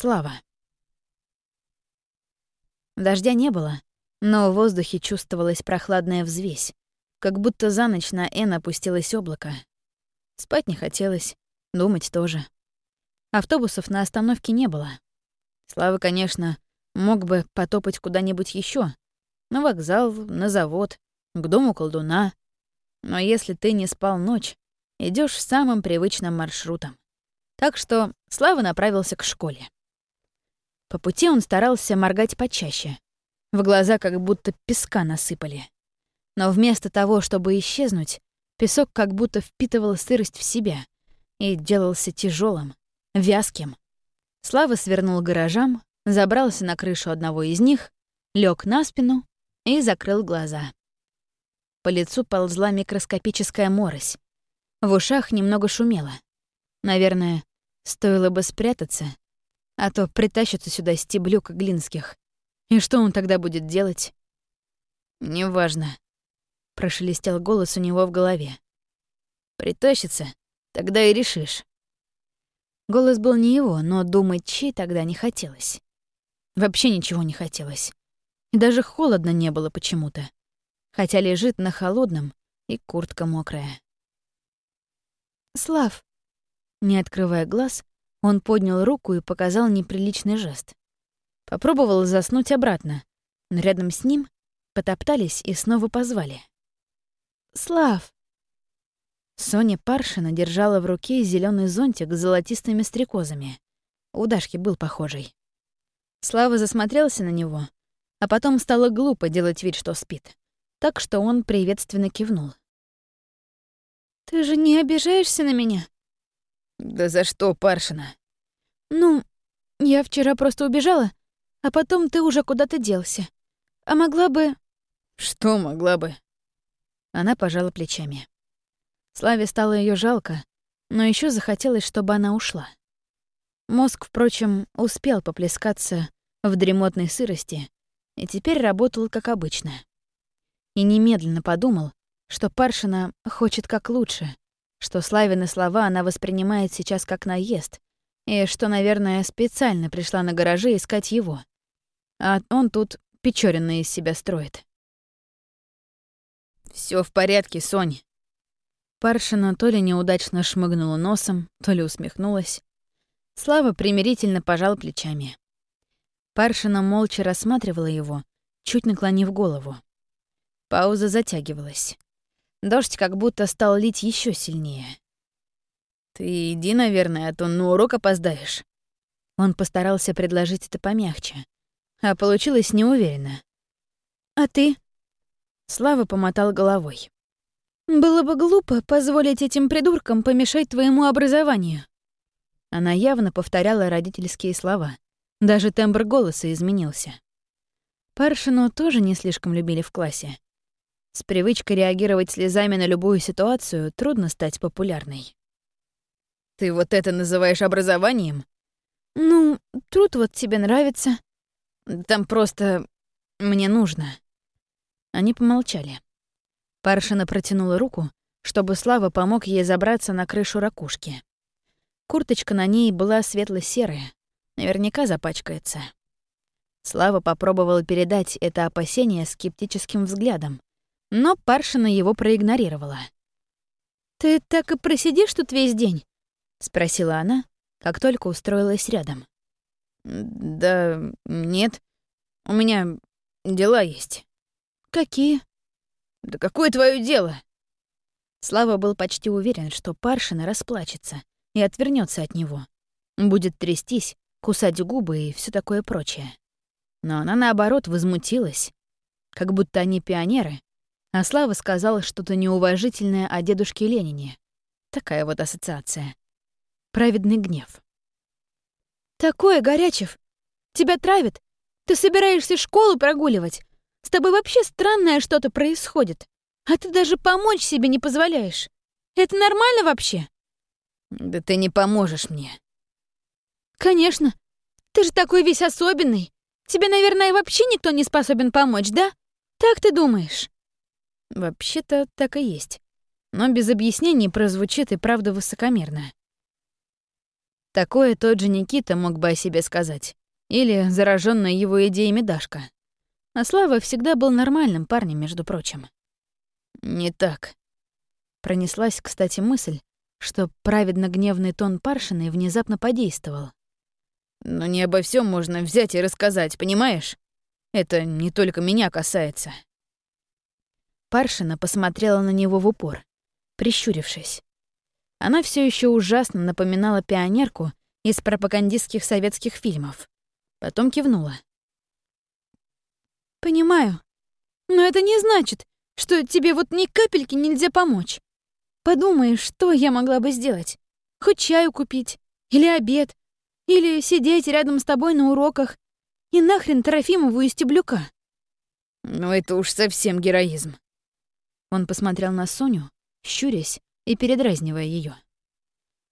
Слава. Дождя не было, но в воздухе чувствовалась прохладная взвесь, как будто за ночь на Эн опустилось облако. Спать не хотелось, думать тоже. Автобусов на остановке не было. Слава, конечно, мог бы потопать куда-нибудь еще, на вокзал, на завод, к дому колдуна. Но если ты не спал ночь, идешь самым привычным маршрутом. Так что Слава направился к школе. По пути он старался моргать почаще. В глаза как будто песка насыпали. Но вместо того, чтобы исчезнуть, песок как будто впитывал сырость в себя и делался тяжелым, вязким. Слава свернул гаражам, забрался на крышу одного из них, лег на спину и закрыл глаза. По лицу ползла микроскопическая морось. В ушах немного шумело. Наверное, стоило бы спрятаться, а то притащится сюда стеблюк глинских. И что он тогда будет делать? «Неважно», — прошелестел голос у него в голове. «Притащится, тогда и решишь». Голос был не его, но думать чьи тогда не хотелось. Вообще ничего не хотелось. И даже холодно не было почему-то. Хотя лежит на холодном, и куртка мокрая. «Слав!» Не открывая глаз, он поднял руку и показал неприличный жест. Попробовал заснуть обратно, но рядом с ним потоптались и снова позвали. «Слав!» Соня Паршина держала в руке зеленый зонтик с золотистыми стрекозами. У Дашки был похожий. Слава засмотрелся на него, а потом стало глупо делать вид, что спит. Так что он приветственно кивнул. «Ты же не обижаешься на меня?» «Да за что, Паршина?» «Ну, я вчера просто убежала, а потом ты уже куда-то делся. А могла бы...» «Что могла бы?» Она пожала плечами. Славе стало ее жалко, но еще захотелось, чтобы она ушла. Мозг, впрочем, успел поплескаться в дремотной сырости и теперь работал как обычно. И немедленно подумал, что Паршина хочет как лучше, что Славины слова она воспринимает сейчас как наезд, и что, наверное, специально пришла на гараже искать его. А он тут Печорина из себя строит. Все в порядке, Сонь». Паршина то ли неудачно шмыгнула носом, то ли усмехнулась. Слава примирительно пожал плечами. Паршина молча рассматривала его, чуть наклонив голову. Пауза затягивалась. Дождь как будто стал лить еще сильнее. «Ты иди, наверное, а то на урок опоздаешь». Он постарался предложить это помягче, а получилось неуверенно. «А ты?» Слава помотал головой. «Было бы глупо позволить этим придуркам помешать твоему образованию. Она явно повторяла родительские слова. Даже тембр голоса изменился. Паршину тоже не слишком любили в классе. С привычкой реагировать слезами на любую ситуацию трудно стать популярной. «Ты вот это называешь образованием?» «Ну, труд вот тебе нравится». «Там просто... мне нужно». Они помолчали. Паршина протянула руку, чтобы Слава помог ей забраться на крышу ракушки. Курточка на ней была светло-серая, наверняка запачкается. Слава попробовал передать это опасение скептическим взглядом, но Паршина его проигнорировала. «Ты так и просидишь тут весь день?» — спросила она, как только устроилась рядом. «Да нет, у меня дела есть». «Какие?» «Да какое твое дело?» Слава был почти уверен, что Паршина расплачется, и отвернется от него. Будет трястись, кусать губы и все такое прочее. Но она, наоборот, возмутилась. Как будто они пионеры, а Слава сказала что-то неуважительное о дедушке Ленине. Такая вот ассоциация. Праведный гнев. «Такое, Горячев! Тебя травят! Ты собираешься школу прогуливать! С тобой вообще странное что-то происходит! А ты даже помочь себе не позволяешь! Это нормально вообще?» Да ты не поможешь мне. Конечно. Ты же такой весь особенный. Тебе, наверное, вообще никто не способен помочь, да? Так ты думаешь? Вообще-то так и есть. Но без объяснений прозвучит и правда высокомерно. Такое тот же Никита мог бы о себе сказать. Или зараженная его идеями Дашка. А Слава всегда был нормальным парнем, между прочим. Не так. Пронеслась, кстати, мысль, что праведно гневный тон Паршиной внезапно подействовал. Но не обо всем можно взять и рассказать, понимаешь? Это не только меня касается. Паршина посмотрела на него в упор, прищурившись. Она все еще ужасно напоминала пионерку из пропагандистских советских фильмов. Потом кивнула. «Понимаю. Но это не значит, что тебе вот ни капельки нельзя помочь. Подумай, что я могла бы сделать. Хоть чаю купить, или обед, или сидеть рядом с тобой на уроках, и нахрен Трофимову и Стеблюка. Ну это уж совсем героизм. Он посмотрел на Соню, щурясь и передразнивая ее.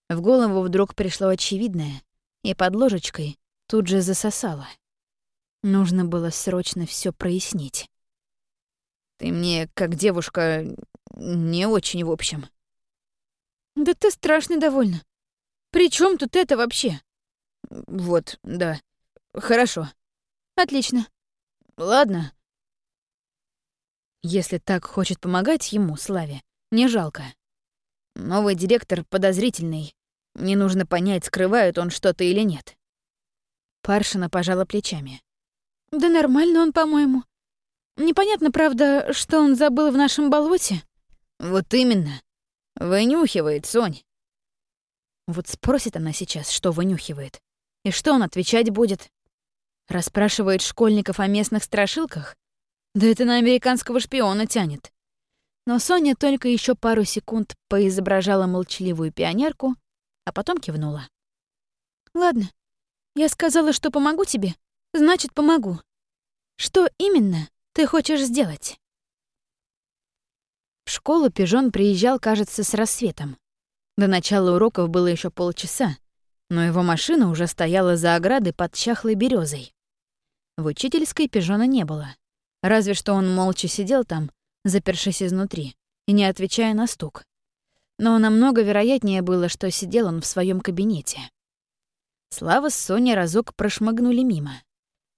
В голову вдруг пришло очевидное, и под ложечкой тут же засосало. Нужно было срочно все прояснить. Ты мне, как девушка, не очень в общем. Да ты страшно довольна. При чем тут это вообще? Вот, да. Хорошо. Отлично. Ладно. Если так хочет помогать ему, Славе, не жалко. Новый директор подозрительный. Мне нужно понять, скрывает он что-то или нет. Паршина пожала плечами. Да нормально он, по-моему. Непонятно, правда, что он забыл в нашем болоте. Вот именно. Вынюхивает, Сонь. Вот спросит она сейчас, что вынюхивает. И что он отвечать будет? Расспрашивает школьников о местных страшилках? Да это на американского шпиона тянет. Но Соня только еще пару секунд поизображала молчаливую пионерку, а потом кивнула. «Ладно, я сказала, что помогу тебе, значит, помогу. Что именно ты хочешь сделать?» В школу Пижон приезжал, кажется, с рассветом. До начала уроков было еще полчаса, но его машина уже стояла за оградой под чахлой березой. В учительской пижона не было. Разве что он молча сидел там, запершись изнутри, и не отвечая на стук. Но намного вероятнее было, что сидел он в своем кабинете. Слава с Соней разок прошмыгнули мимо.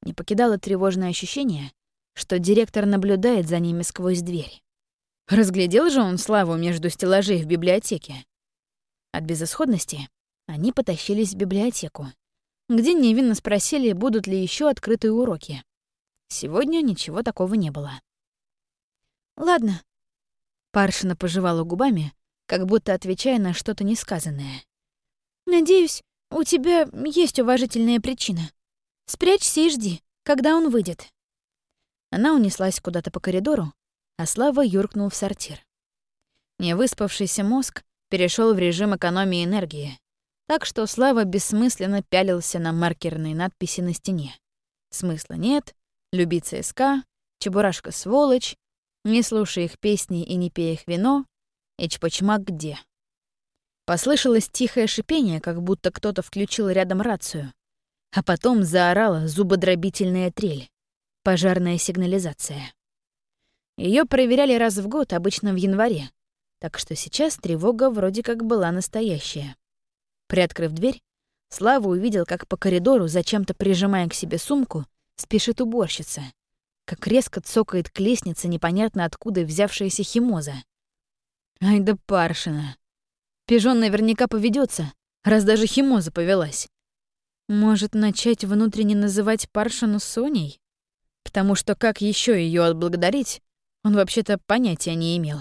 Не покидало тревожное ощущение, что директор наблюдает за ними сквозь дверь. Разглядел же он Славу между стеллажей в библиотеке. От безысходности они потащились в библиотеку, где невинно спросили, будут ли еще открытые уроки. Сегодня ничего такого не было. «Ладно». Паршина пожевала губами, как будто отвечая на что-то несказанное. «Надеюсь, у тебя есть уважительная причина. Спрячься и жди, когда он выйдет». Она унеслась куда-то по коридору, а Слава юркнул в сортир. Невыспавшийся мозг перешел в режим экономии энергии, так что Слава бессмысленно пялился на маркерные надписи на стене. Смысла нет, люби ЦСКА, Чебурашка сволочь, не слушай их песни и не пей их вино, и чпочмак где. Послышалось тихое шипение, как будто кто-то включил рядом рацию, а потом заорала зубодробительная трель, пожарная сигнализация. Ее проверяли раз в год, обычно в январе, так что сейчас тревога вроде как была настоящая. Приоткрыв дверь, Слава увидел, как по коридору, зачем-то прижимая к себе сумку, спешит уборщица. Как резко цокает к лестнице непонятно откуда взявшаяся химоза. Ай да паршина. Пижон наверняка поведется, раз даже химоза повелась. Может, начать внутренне называть паршину Соней? Потому что как еще ее отблагодарить, он вообще-то понятия не имел.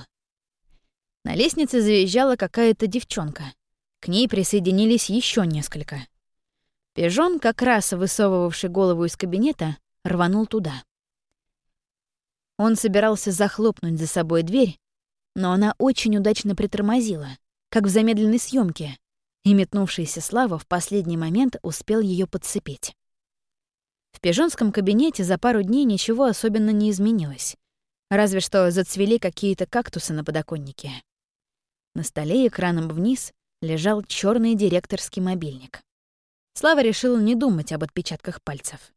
На лестнице заезжала какая-то девчонка — к ней присоединились еще несколько. Пижон, как раз высовывавший голову из кабинета, рванул туда. Он собирался захлопнуть за собой дверь, но она очень удачно притормозила, как в замедленной съемке, и метнувшийся Слава в последний момент успел ее подцепить. В пижонском кабинете за пару дней ничего особенно не изменилось, разве что зацвели какие-то кактусы на подоконнике. На столе экраном вниз лежал черный директорский мобильник. Слава решил не думать об отпечатках пальцев.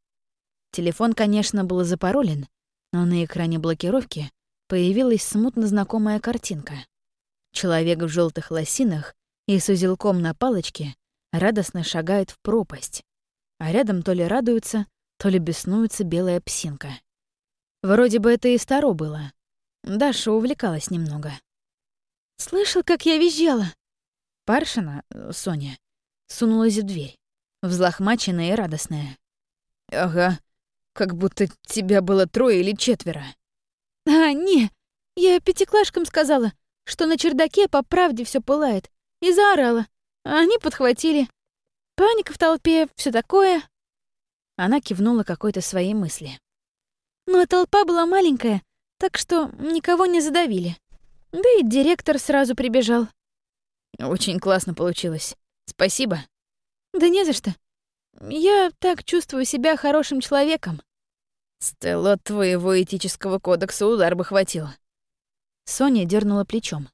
Телефон, конечно, был запаролен, но на экране блокировки появилась смутно знакомая картинка. Человек в желтых лосинах и с узелком на палочке радостно шагает в пропасть, а рядом то ли радуется, то ли беснуется белая псинка. Вроде бы это и старо было. Даша увлекалась немного. «Слышал, как я визжала?» Паршина, э, Соня, сунулась в дверь, взлохмаченная и радостная. «Ага, как будто тебя было трое или четверо». «А, не, я пятиклашкам сказала, что на чердаке по правде все пылает, и заорала. Они подхватили. Паника в толпе, все такое. Она кивнула какой-то своей мысли. Но толпа была маленькая, так что никого не задавили. Да и директор сразу прибежал. Очень классно получилось. Спасибо. Да не за что. Я так чувствую себя хорошим человеком. Стелла, твоего этического кодекса удар бы хватил. Соня дернула плечом.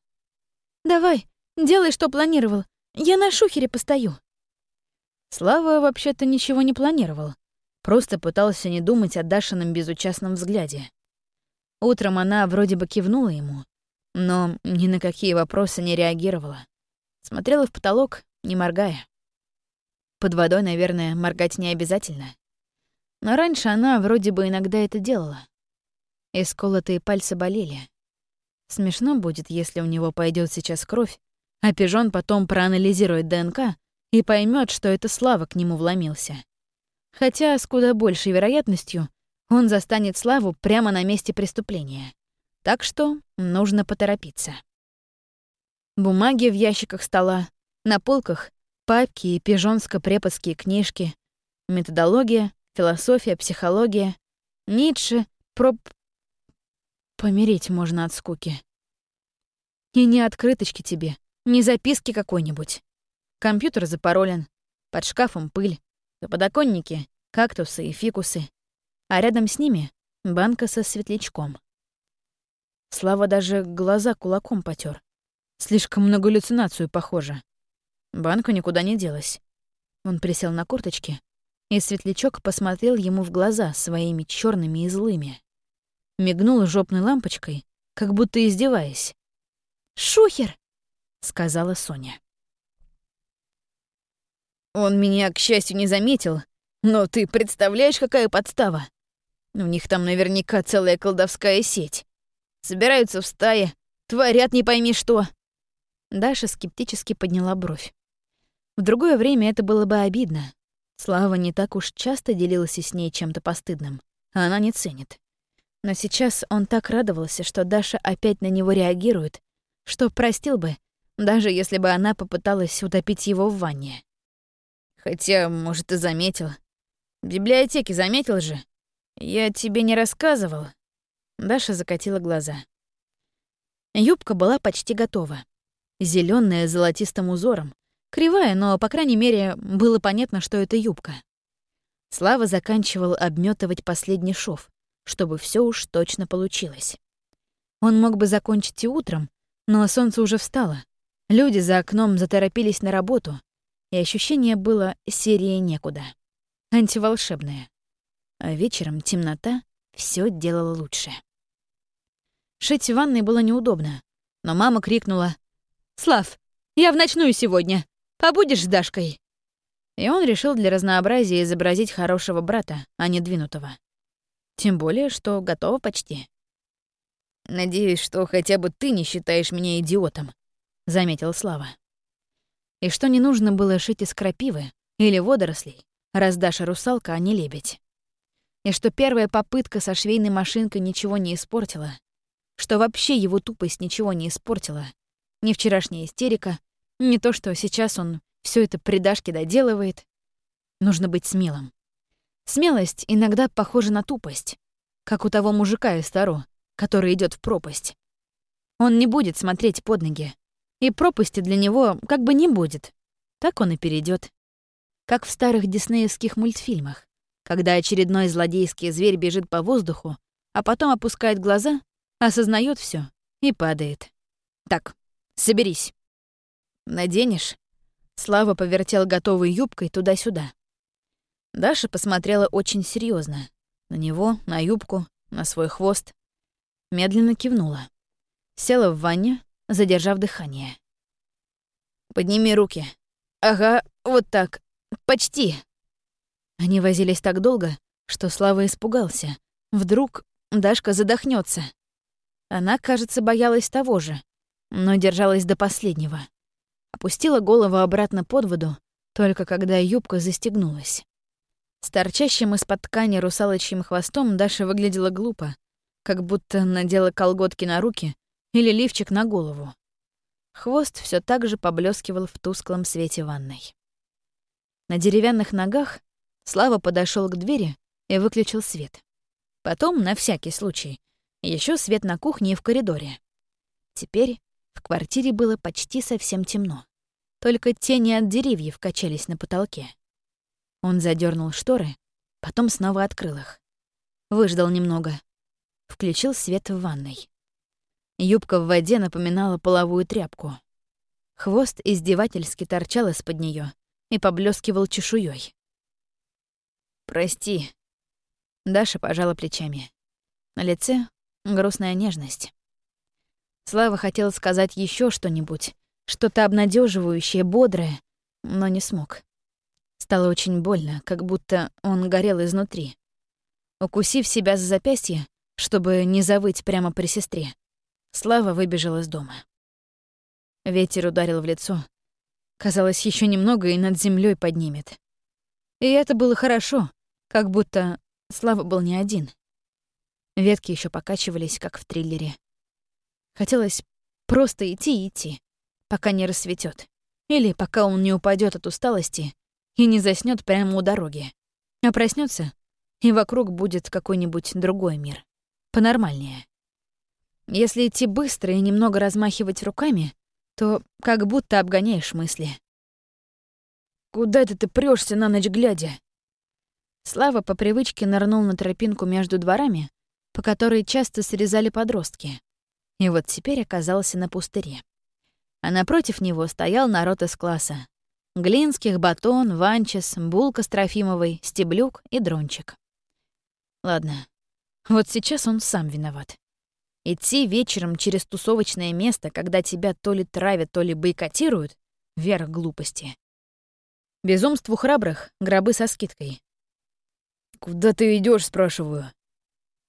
Давай, делай, что планировал. Я на шухере постою. Слава вообще-то ничего не планировал. Просто пытался не думать о Дашином безучастном взгляде. Утром она вроде бы кивнула ему, но ни на какие вопросы не реагировала. Смотрела в потолок, не моргая. Под водой, наверное, моргать не обязательно. Но раньше она вроде бы иногда это делала. Исколотые пальцы болели. Смешно будет, если у него пойдет сейчас кровь, а пижон потом проанализирует ДНК и поймет, что это Слава к нему вломился. Хотя с куда большей вероятностью он застанет Славу прямо на месте преступления. Так что нужно поторопиться. Бумаги в ящиках стола, на полках папки и пижонско-преподские книжки, методология, философия, психология, Ницше, проб... Помереть можно от скуки. И не открыточки тебе, не записки какой-нибудь. Компьютер запаролен, под шкафом пыль, на подоконнике кактусы и фикусы, а рядом с ними банка со светлячком. Слава даже глаза кулаком потер. Слишком много галлюцинацию похоже. Банка никуда не делась. Он присел на корточки, и светлячок посмотрел ему в глаза своими черными и злыми. Мигнул жопной лампочкой, как будто издеваясь. «Шухер!» — сказала Соня. «Он меня, к счастью, не заметил, но ты представляешь, какая подстава? У них там наверняка целая колдовская сеть. Собираются в стае, творят не пойми что». Даша скептически подняла бровь. В другое время это было бы обидно. Слава не так уж часто делилась с ней чем-то постыдным, а она не ценит. Но сейчас он так радовался, что Даша опять на него реагирует, что простил бы, даже если бы она попыталась утопить его в ванне. Хотя, может, и заметил. В библиотеке заметил же. Я тебе не рассказывал. Даша закатила глаза. Юбка была почти готова. зеленая с золотистым узором. Кривая, но, по крайней мере, было понятно, что это юбка. Слава заканчивал обметывать последний шов, чтобы все уж точно получилось. Он мог бы закончить и утром, но солнце уже встало. Люди за окном заторопились на работу, и ощущение было серии некуда. Антиволшебное. А вечером темнота все делала лучше. Шить в ванной было неудобно, но мама крикнула «Слав, я в ночную сегодня. Побудешь с Дашкой?» И он решил для разнообразия изобразить хорошего брата, а не двинутого. Тем более, что готово почти. «Надеюсь, что хотя бы ты не считаешь меня идиотом», — заметил Слава. И что не нужно было шить из крапивы или водорослей, раз Даша русалка, а не лебедь. И что первая попытка со швейной машинкой ничего не испортила, что вообще его тупость ничего не испортила, ни вчерашняя истерика, ни то, что сейчас он все это при Дашке доделывает. Нужно быть смелым. Смелость иногда похожа на тупость, как у того мужика из Таро, который идет в пропасть. Он не будет смотреть под ноги, и пропасти для него как бы не будет. Так он и перейдет. Как в старых диснеевских мультфильмах, когда очередной злодейский зверь бежит по воздуху, а потом опускает глаза, осознает все и падает. Так, соберись. Наденешь? Слава повертел готовой юбкой туда-сюда. Даша посмотрела очень серьезно На него, на юбку, на свой хвост медленно кивнула. Села в ванне, задержав дыхание. «Подними руки. Ага, Вот так. Почти. Они возились так долго, что Слава испугался. Вдруг Дашка задохнется. Она, кажется, боялась того же, но держалась до последнего. Опустила голову обратно под воду, только когда юбка застегнулась. С торчащим из-под ткани русалочьим хвостом Даша выглядела глупо, как будто надела колготки на руки или лифчик на голову. Хвост все так же поблескивал в тусклом свете ванной. На деревянных ногах Слава подошел к двери и выключил свет. Потом, на всякий случай, еще свет на кухне и в коридоре. Теперь в квартире было почти совсем темно. Только тени от деревьев качались на потолке. Он задернул шторы, потом снова открыл их. Выждал немного. Включил свет в ванной. Юбка в воде напоминала половую тряпку. Хвост издевательски торчал из-под нее и поблескивал чешуей. «Прости». Даша пожала плечами. На лице грустная нежность. Слава хотел сказать еще что-нибудь, что-то обнадеживающее, бодрое, но не смог. Стало очень больно, как будто он горел изнутри. Укусив себя за запястье, чтобы не завыть прямо при сестре, Слава выбежал из дома. Ветер ударил в лицо. Казалось, еще немного и над землей поднимет. И это было хорошо, как будто Слава был не один. Ветки еще покачивались, как в триллере. Хотелось просто идти и идти, пока не рассветет, Или пока он не упадет от усталости и не заснет прямо у дороги. А проснется, и вокруг будет какой-нибудь другой мир. Понормальнее. Если идти быстро и немного размахивать руками, то как будто обгоняешь мысли. «Куда это ты прёшься на ночь глядя?» Слава по привычке нырнул на тропинку между дворами, по которой часто срезали подростки. И вот теперь оказался на пустыре. А напротив него стоял народ из класса. Глинских, Батон, Ванчес, Булка с Трофимовой, Стеблюк и Дрончик. Ладно, вот сейчас он сам виноват. Идти вечером через тусовочное место, когда тебя то ли травят, то ли бойкотируют — верх глупости. Безумству храбрых — гробы со скидкой. «Куда ты идешь? спрашиваю.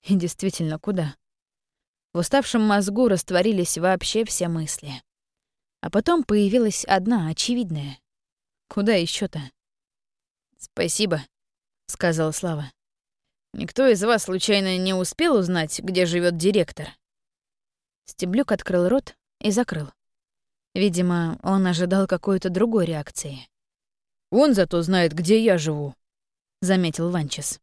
И действительно, куда? В уставшем мозгу растворились вообще все мысли. А потом появилась одна, очевидная. Куда еще то «Спасибо», — сказала Слава. «Никто из вас, случайно, не успел узнать, где живет директор?» Стеблюк открыл рот и закрыл. Видимо, он ожидал какой-то другой реакции. «Он зато знает, где я живу», — заметил Ванчес.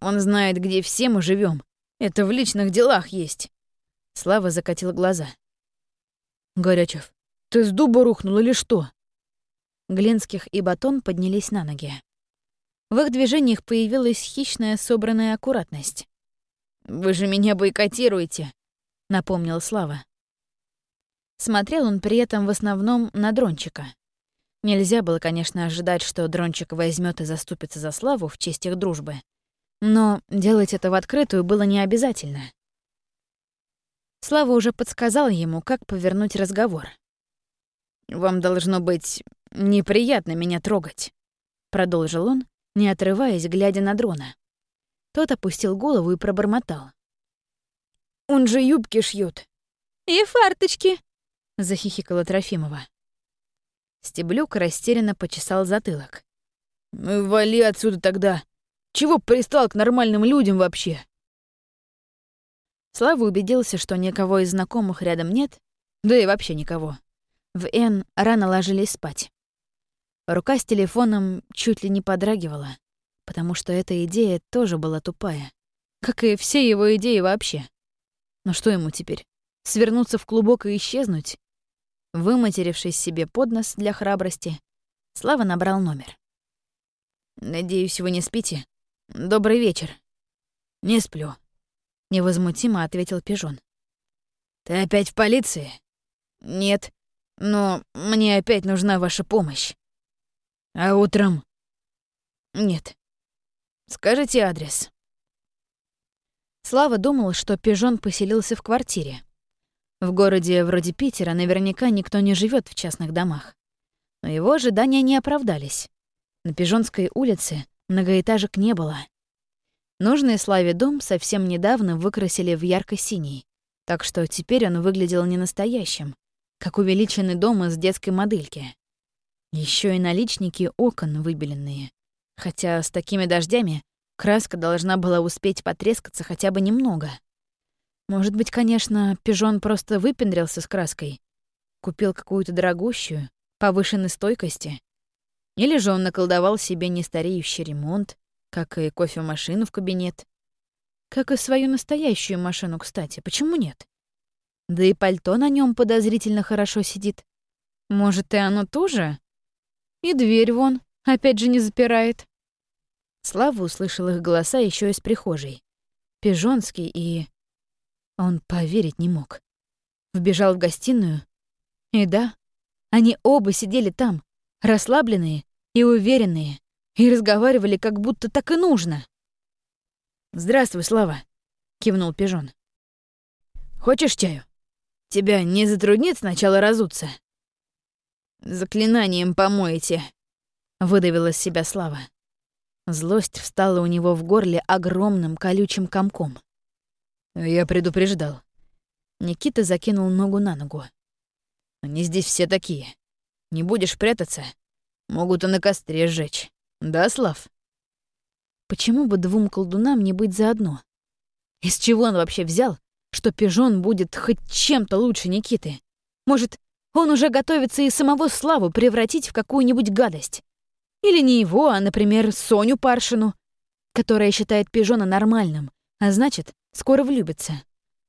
«Он знает, где все мы живем. Это в личных делах есть». Слава закатил глаза. «Горячев, ты с дуба рухнул или что?» Глинских и Батон поднялись на ноги. В их движениях появилась хищная собранная аккуратность. «Вы же меня бойкотируете», — напомнил Слава. Смотрел он при этом в основном на Дрончика. Нельзя было, конечно, ожидать, что Дрончик возьмет и заступится за Славу в честь их дружбы. Но делать это в открытую было не обязательно. Слава уже подсказал ему, как повернуть разговор. «Вам должно быть неприятно меня трогать», — продолжил он, не отрываясь, глядя на дрона. Тот опустил голову и пробормотал. «Он же юбки шьют. «И фарточки», — захихикала Трофимова. Стеблюк растерянно почесал затылок. «Ну вали отсюда тогда. Чего пристал к нормальным людям вообще?» Слава убедился, что никого из знакомых рядом нет, да и вообще никого. В Н рано ложились спать. Рука с телефоном чуть ли не подрагивала, потому что эта идея тоже была тупая, как и все его идеи вообще. Но что ему теперь? Свернуться в клубок и исчезнуть? Выматерившись себе под нос для храбрости, Слава набрал номер. «Надеюсь, вы не спите? Добрый вечер». «Не сплю», — невозмутимо ответил Пижон. «Ты опять в полиции?» «Нет, но мне опять нужна ваша помощь». «А утром?» «Нет. Скажите адрес». Слава думал, что Пижон поселился в квартире. В городе вроде Питера наверняка никто не живет в частных домах. Но его ожидания не оправдались. На Пижонской улице многоэтажек не было. Нужный Славе дом совсем недавно выкрасили в ярко-синий, так что теперь он выглядел не настоящим, как увеличенный дом из детской модельки. Еще и наличники окон выбеленные. Хотя с такими дождями краска должна была успеть потрескаться хотя бы немного. Может быть, конечно, пижон просто выпендрился с краской, купил какую-то дорогущую, повышенной стойкости. Или же он наколдовал себе нестареющий ремонт, как и кофемашину в кабинет. Как и свою настоящую машину, кстати, почему нет? Да и пальто на нем подозрительно хорошо сидит. Может, и оно тоже? И дверь вон, опять же, не запирает. Слава услышал их голоса еще из прихожей. Пижонский и... Он поверить не мог. Вбежал в гостиную. И да, они оба сидели там, расслабленные и уверенные, и разговаривали, как будто так и нужно. «Здравствуй, Слава», — кивнул Пижон. «Хочешь чаю? Тебя не затруднит сначала разуться?» «Заклинанием помоете», — выдавила из себя Слава. Злость встала у него в горле огромным колючим комком. «Я предупреждал». Никита закинул ногу на ногу. «Они здесь все такие. Не будешь прятаться, могут и на костре сжечь. Да, Слав?» Почему бы двум колдунам не быть заодно? Из чего он вообще взял, что пижон будет хоть чем-то лучше Никиты? Может, он уже готовится и самого Славу превратить в какую-нибудь гадость? Или не его, а, например, Соню Паршину, которая считает пижона нормальным, а значит, скоро влюбится.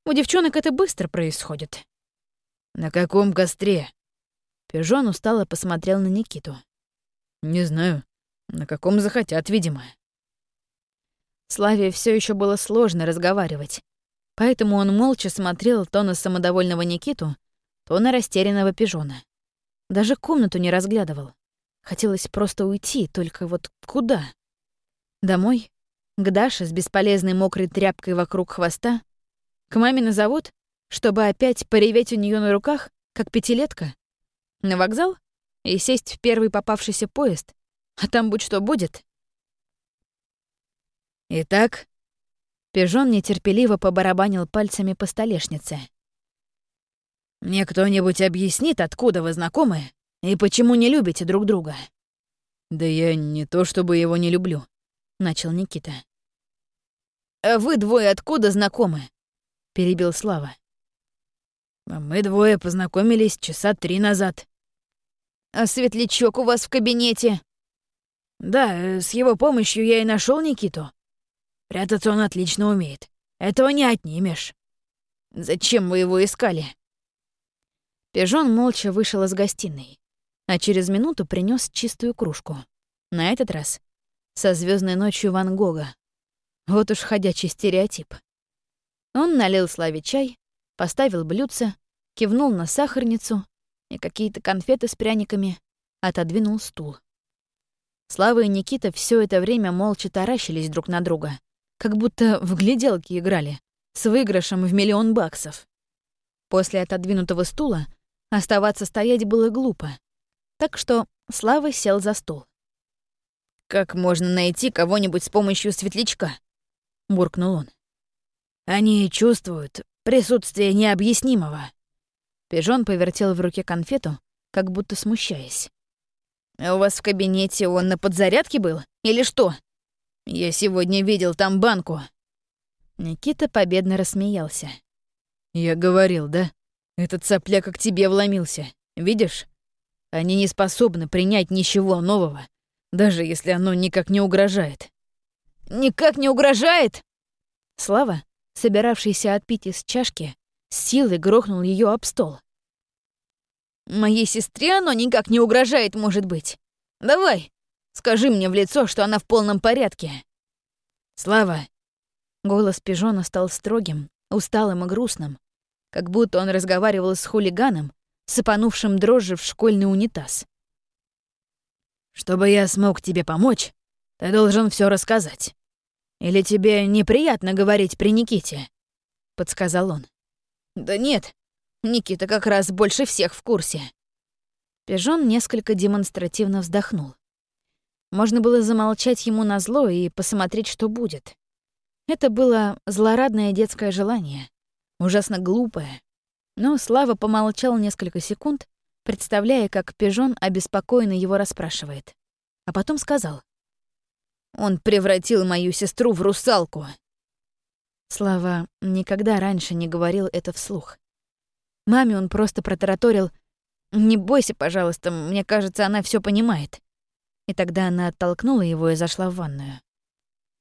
У девчонок это быстро происходит. «На каком костре?» Пижон устало посмотрел на Никиту. «Не знаю. На каком захотят, видимо». Славе все еще было сложно разговаривать, поэтому он молча смотрел то на самодовольного Никиту, то на растерянного пижона. Даже комнату не разглядывал. Хотелось просто уйти, только вот куда? Домой? К Даше с бесполезной мокрой тряпкой вокруг хвоста? К маме на завод, чтобы опять пореветь у нее на руках, как пятилетка? На вокзал? И сесть в первый попавшийся поезд? А там будь что будет? Итак, Пижон нетерпеливо побарабанил пальцами по столешнице. «Мне кто-нибудь объяснит, откуда вы знакомы и почему не любите друг друга?» «Да я не то чтобы его не люблю», — начал Никита. «А вы двое откуда знакомы?» — перебил Слава. «А «Мы двое познакомились часа три назад». «А светлячок у вас в кабинете?» «Да, э, с его помощью я и нашел Никиту. Прятаться он отлично умеет. Этого не отнимешь». «Зачем вы его искали?» Пижон молча вышел из гостиной, а через минуту принес чистую кружку. На этот раз со звездной ночью Ван Гога. Вот уж ходячий стереотип. Он налил Славе чай, поставил блюдце, кивнул на сахарницу и какие-то конфеты с пряниками, отодвинул стул. Слава и Никита все это время молча таращились друг на друга, как будто в гляделки играли, с выигрышем в миллион баксов. После отодвинутого стула Оставаться стоять было глупо. Так что Слава сел за стол. «Как можно найти кого-нибудь с помощью светлячка?» — буркнул он. «Они чувствуют присутствие необъяснимого». Пижон повертел в руке конфету, как будто смущаясь. «А у вас в кабинете он на подзарядке был? Или что? Я сегодня видел там банку». Никита победно рассмеялся. «Я говорил, да? Этот сопляк к тебе вломился. Видишь? Они не способны принять ничего нового, даже если оно никак не угрожает. Никак не угрожает? Слава, собиравшийся отпить из чашки, силой грохнул ее об стол. Моей сестре оно никак не угрожает, может быть. Давай, скажи мне в лицо, что она в полном порядке. Слава. Голос пижона стал строгим, усталым и грустным, как будто он разговаривал с хулиганом, сыпанувшим дрожжи в школьный унитаз. «Чтобы я смог тебе помочь, ты должен все рассказать. Или тебе неприятно говорить при Никите?» — подсказал он. «Да нет, Никита как раз больше всех в курсе». Пижон несколько демонстративно вздохнул. Можно было замолчать ему на зло и посмотреть, что будет. Это было злорадное детское желание, ужасно глупое. Но Слава помолчал несколько секунд, представляя, как Пижон обеспокоенно его расспрашивает. А потом сказал. «Он превратил мою сестру в русалку!» Слава никогда раньше не говорил это вслух. Маме он просто протараторил «Не бойся, пожалуйста, мне кажется, она все понимает». И тогда она оттолкнула его и зашла в ванную.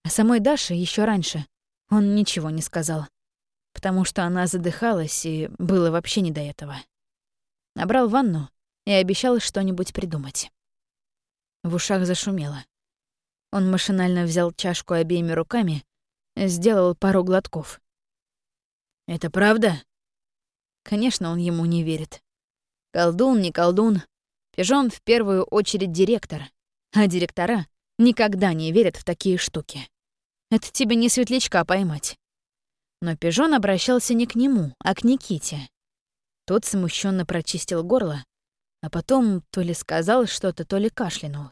А самой Даше еще раньше он ничего не сказал, потому что она задыхалась, и было вообще не до этого. Набрал ванну и обещал что-нибудь придумать. В ушах зашумело. Он машинально взял чашку обеими руками, сделал пару глотков. «Это правда?» Конечно, он ему не верит. Колдун, не колдун. Пижон в первую очередь директор. А директора никогда не верят в такие штуки. Это тебе не светлячка поймать. Но Пижон обращался не к нему, а к Никите. Тот смущенно прочистил горло, а потом то ли сказал что-то, то ли кашлянул.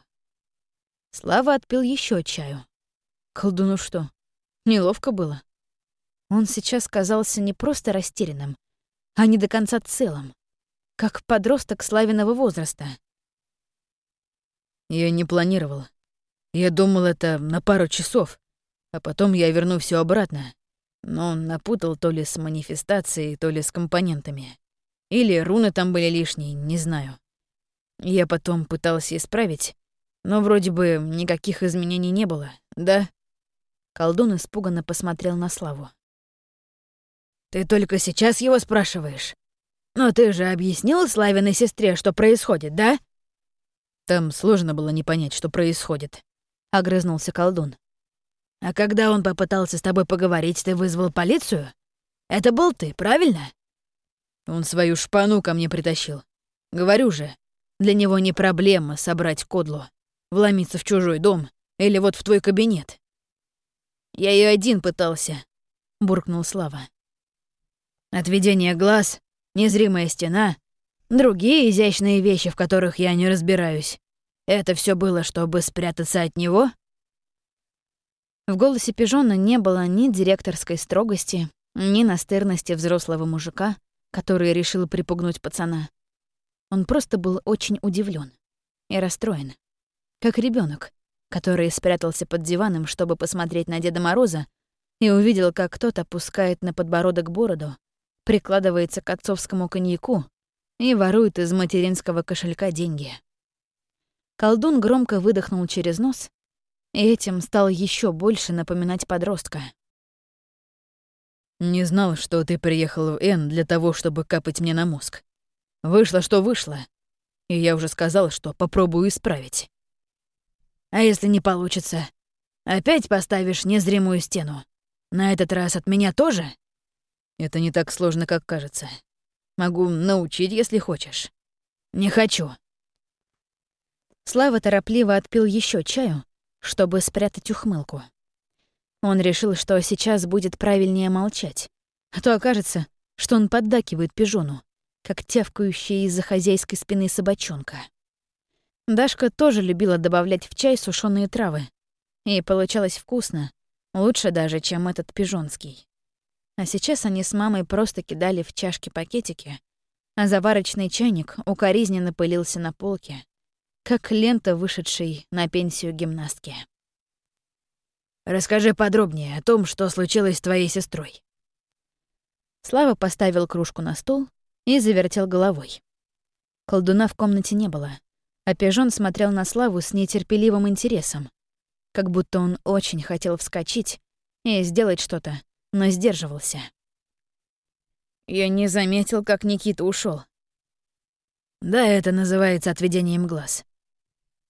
Слава отпил еще чаю. Колдуну что, неловко было? Он сейчас казался не просто растерянным, а не до конца целым как подросток славиного возраста. Я не планировал. Я думал, это на пару часов, а потом я верну все обратно. Но он напутал то ли с манифестацией, то ли с компонентами. Или руны там были лишние, не знаю. Я потом пытался исправить, но вроде бы никаких изменений не было, да? Колдун испуганно посмотрел на Славу. «Ты только сейчас его спрашиваешь? «Но ты же объяснил Славиной сестре, что происходит, да?» «Там сложно было не понять, что происходит», — огрызнулся колдун. «А когда он попытался с тобой поговорить, ты вызвал полицию? Это был ты, правильно?» Он свою шпану ко мне притащил. Говорю же, для него не проблема собрать кодлу, вломиться в чужой дом или вот в твой кабинет. «Я ее один пытался», — буркнул Слава. «Отведение глаз, незримая стена, другие изящные вещи, в которых я не разбираюсь. Это все было, чтобы спрятаться от него? В голосе Пижона не было ни директорской строгости, ни настырности взрослого мужика, который решил припугнуть пацана. Он просто был очень удивлен и расстроен. Как ребенок, который спрятался под диваном, чтобы посмотреть на Деда Мороза, и увидел, как кто-то пускает на подбородок бороду, прикладывается к отцовскому коньяку и ворует из материнского кошелька деньги. Колдун громко выдохнул через нос, и этим стал еще больше напоминать подростка. «Не знал, что ты приехал в Н для того, чтобы капать мне на мозг. Вышло, что вышло. И я уже сказал, что попробую исправить». «А если не получится? Опять поставишь незримую стену? На этот раз от меня тоже?» Это не так сложно, как кажется. Могу научить, если хочешь. Не хочу. Слава торопливо отпил еще чаю, чтобы спрятать ухмылку. Он решил, что сейчас будет правильнее молчать, а то окажется, что он поддакивает пижону, как тявкающая из-за хозяйской спины собачонка. Дашка тоже любила добавлять в чай сушеные травы, и получалось вкусно, лучше даже, чем этот пижонский. А сейчас они с мамой просто кидали в чашки пакетики, а заварочный чайник укоризненно пылился на полке, как лента вышедшей на пенсию гимнастки. «Расскажи подробнее о том, что случилось с твоей сестрой». Слава поставил кружку на стол и завертел головой. Колдуна в комнате не было, а пижон смотрел на Славу с нетерпеливым интересом, как будто он очень хотел вскочить и сделать что-то, но сдерживался. Я не заметил, как Никита ушел. Да, это называется отведением глаз.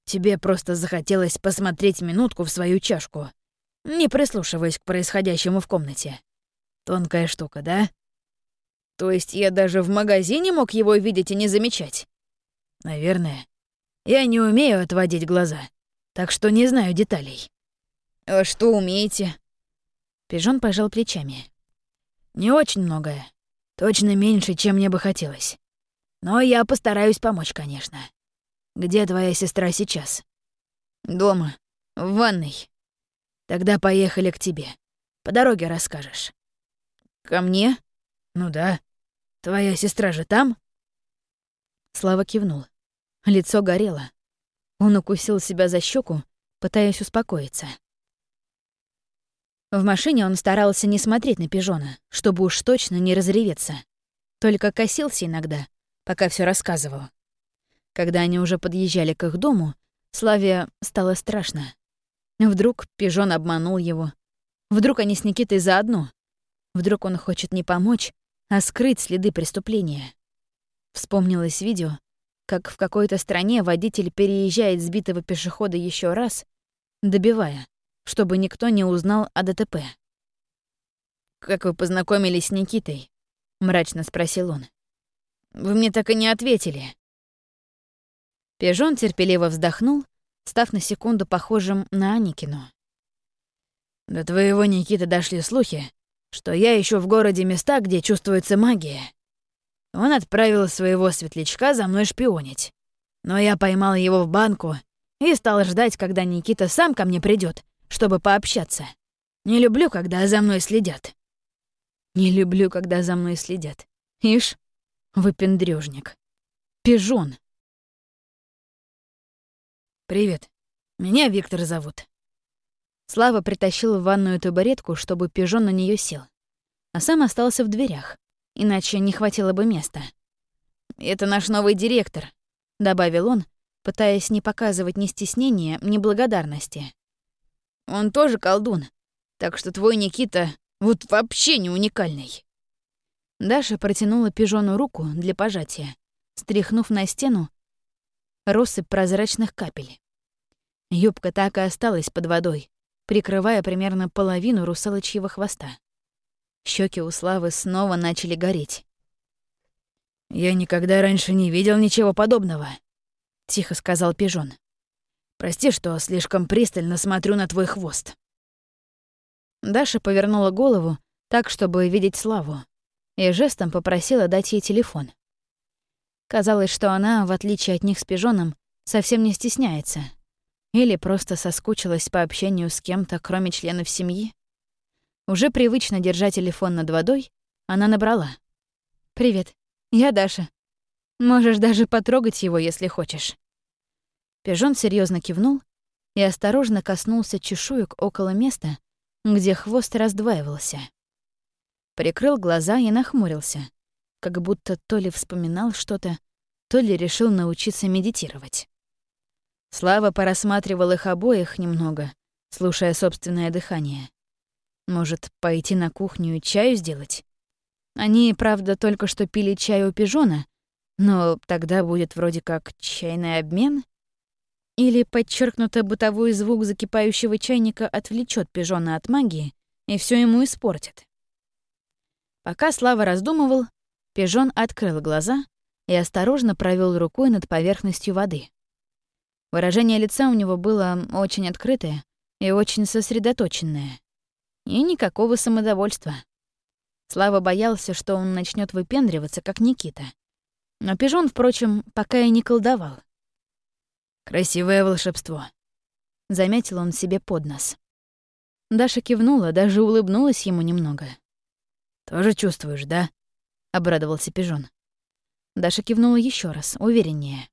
Тебе просто захотелось посмотреть минутку в свою чашку, не прислушиваясь к происходящему в комнате. Тонкая штука, да? То есть я даже в магазине мог его видеть и не замечать? Наверное. Я не умею отводить глаза, так что не знаю деталей. А что умеете? Пижон пожал плечами. «Не очень многое. Точно меньше, чем мне бы хотелось. Но я постараюсь помочь, конечно. Где твоя сестра сейчас? Дома, в ванной. Тогда поехали к тебе. По дороге расскажешь. Ко мне? Ну да. Твоя сестра же там? Слава кивнул. Лицо горело. Он укусил себя за щеку, пытаясь успокоиться. В машине он старался не смотреть на пижона, чтобы уж точно не разреветься. Только косился иногда, пока все рассказывал. Когда они уже подъезжали к их дому, Славе стало страшно. Вдруг пижон обманул его. Вдруг они с Никитой заодно. Вдруг он хочет не помочь, а скрыть следы преступления. Вспомнилось видео, как в какой-то стране водитель переезжает сбитого пешехода еще раз, добивая, чтобы никто не узнал о ДТП. «Как вы познакомились с Никитой?» — мрачно спросил он. «Вы мне так и не ответили». Пижон терпеливо вздохнул, став на секунду похожим на Аникину. «До твоего Никиты дошли слухи, что я ищу в городе места, где чувствуется магия. Он отправил своего светлячка за мной шпионить. Но я поймал его в банку и стал ждать, когда Никита сам ко мне придет, чтобы пообщаться. Не люблю, когда за мной следят. Не люблю, когда за мной следят. Ишь, выпендрёжник. Пижон. Привет. Меня Виктор зовут. Слава притащил в ванную табуретку, чтобы пижон на нее сел. А сам остался в дверях, иначе не хватило бы места. «Это наш новый директор», — добавил он, пытаясь не показывать ни стеснения, ни благодарности. «Он тоже колдун, так что твой Никита вот вообще не уникальный». Даша протянула пижону руку для пожатия, стряхнув на стену россыпь прозрачных капель. Юбка так и осталась под водой, прикрывая примерно половину русалочьего хвоста. Щеки у Славы снова начали гореть. «Я никогда раньше не видел ничего подобного», — тихо сказал Пижон. «Прости, что слишком пристально смотрю на твой хвост». Даша повернула голову так, чтобы видеть Славу, и жестом попросила дать ей телефон. Казалось, что она, в отличие от них с Пижоном, совсем не стесняется. Или просто соскучилась по общению с кем-то, кроме членов семьи. Уже привычно держа телефон над водой, она набрала. «Привет, я Даша. Можешь даже потрогать его, если хочешь». Пижон серьезно кивнул и осторожно коснулся чешуек около места, где хвост раздваивался. Прикрыл глаза и нахмурился, как будто то ли вспоминал что-то, то ли решил научиться медитировать. Слава порассматривал их обоих немного, слушая собственное дыхание. Может, пойти на кухню и чаю сделать? Они, правда, только что пили чай у пижона, но тогда будет вроде как чайный обмен? Или подчеркнуто бытовой звук закипающего чайника отвлечет пижона от магии и все ему испортит? Пока Слава раздумывал, пижон открыл глаза и осторожно провел рукой над поверхностью воды. Выражение лица у него было очень открытое и очень сосредоточенное. И никакого самодовольства. Слава боялся, что он начнет выпендриваться, как Никита. Но Пижон, впрочем, пока и не колдовал. «Красивое волшебство», — заметил он себе под нос. Даша кивнула, даже улыбнулась ему немного. «Тоже чувствуешь, да?» — обрадовался Пижон. Даша кивнула еще раз, увереннее.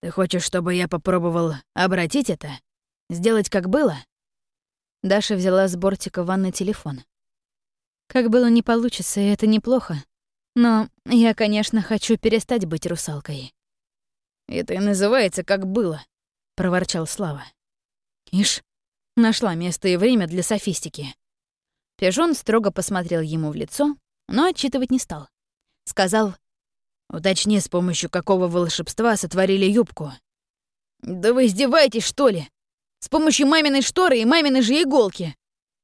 «Ты хочешь, чтобы я попробовал обратить это? Сделать как было?» Даша взяла с бортика ванны телефон. Как было не получится, это неплохо. Но я, конечно, хочу перестать быть русалкой. «Это и называется «как было», — проворчал Слава. Ишь, нашла место и время для софистики. Пижон строго посмотрел ему в лицо, но отчитывать не стал. Сказал, «Уточни, с помощью какого волшебства сотворили юбку». «Да вы издеваетесь, что ли? С помощью маминой шторы и маминой же иголки.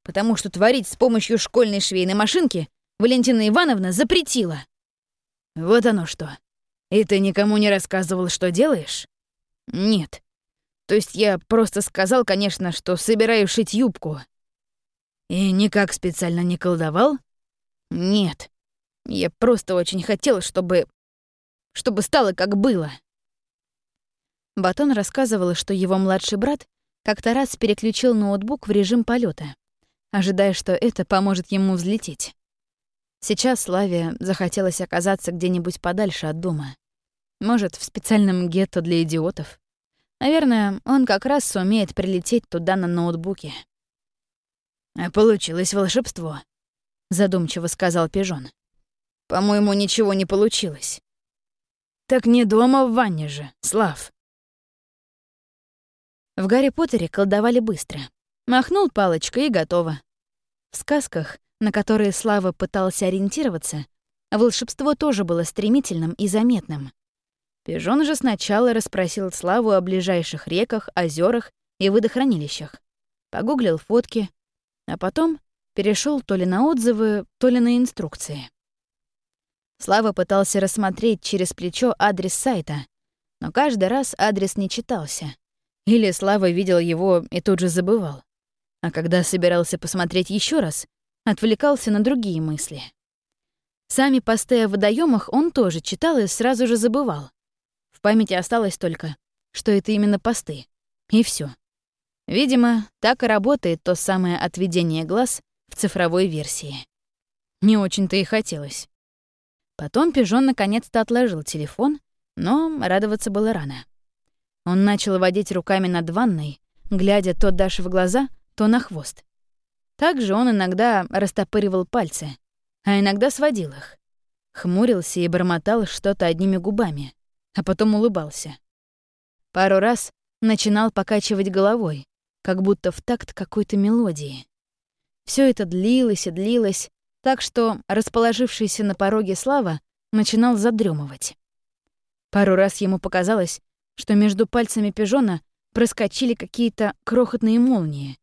Потому что творить с помощью школьной швейной машинки Валентина Ивановна запретила. Вот оно что. И ты никому не рассказывал, что делаешь? Нет. То есть я просто сказал, конечно, что собираю шить юбку. И никак специально не колдовал? Нет. Я просто очень хотел, чтобы... чтобы стало как было. Батон рассказывал, что его младший брат как-то раз переключил ноутбук в режим полета, ожидая, что это поможет ему взлететь. Сейчас Славе захотелось оказаться где-нибудь подальше от дома. Может, в специальном гетто для идиотов. Наверное, он как раз сумеет прилететь туда на ноутбуке. «А получилось волшебство», — задумчиво сказал Пижон. «По-моему, ничего не получилось». «Так не дома в ванне же, Слав». В Гарри Поттере колдовали быстро. Махнул палочкой и готово. В сказках, на которые Слава пытался ориентироваться, волшебство тоже было стремительным и заметным. Пижон же сначала расспросил Славу о ближайших реках, озерах и водохранилищах. Погуглил фотки, а потом перешел то ли на отзывы, то ли на инструкции. Слава пытался рассмотреть через плечо адрес сайта, но каждый раз адрес не читался. Или Слава видел его и тут же забывал. А когда собирался посмотреть еще раз, отвлекался на другие мысли. Сами посты о водоемах он тоже читал и сразу же забывал. В памяти осталось только, что это именно посты. И все. Видимо, так и работает то самое отведение глаз в цифровой версии. Не очень-то и хотелось. Потом Пижон наконец-то отложил телефон, но радоваться было рано. Он начал водить руками над ванной, глядя то Даше в глаза, то на хвост. Также он иногда растопыривал пальцы, а иногда сводил их. Хмурился и бормотал что-то одними губами, а потом улыбался. Пару раз начинал покачивать головой, как будто в такт какой-то мелодии. Все это длилось и длилось, так что расположившийся на пороге Слава начинал задремывать. Пару раз ему показалось, что между пальцами пижона проскочили какие-то крохотные молнии,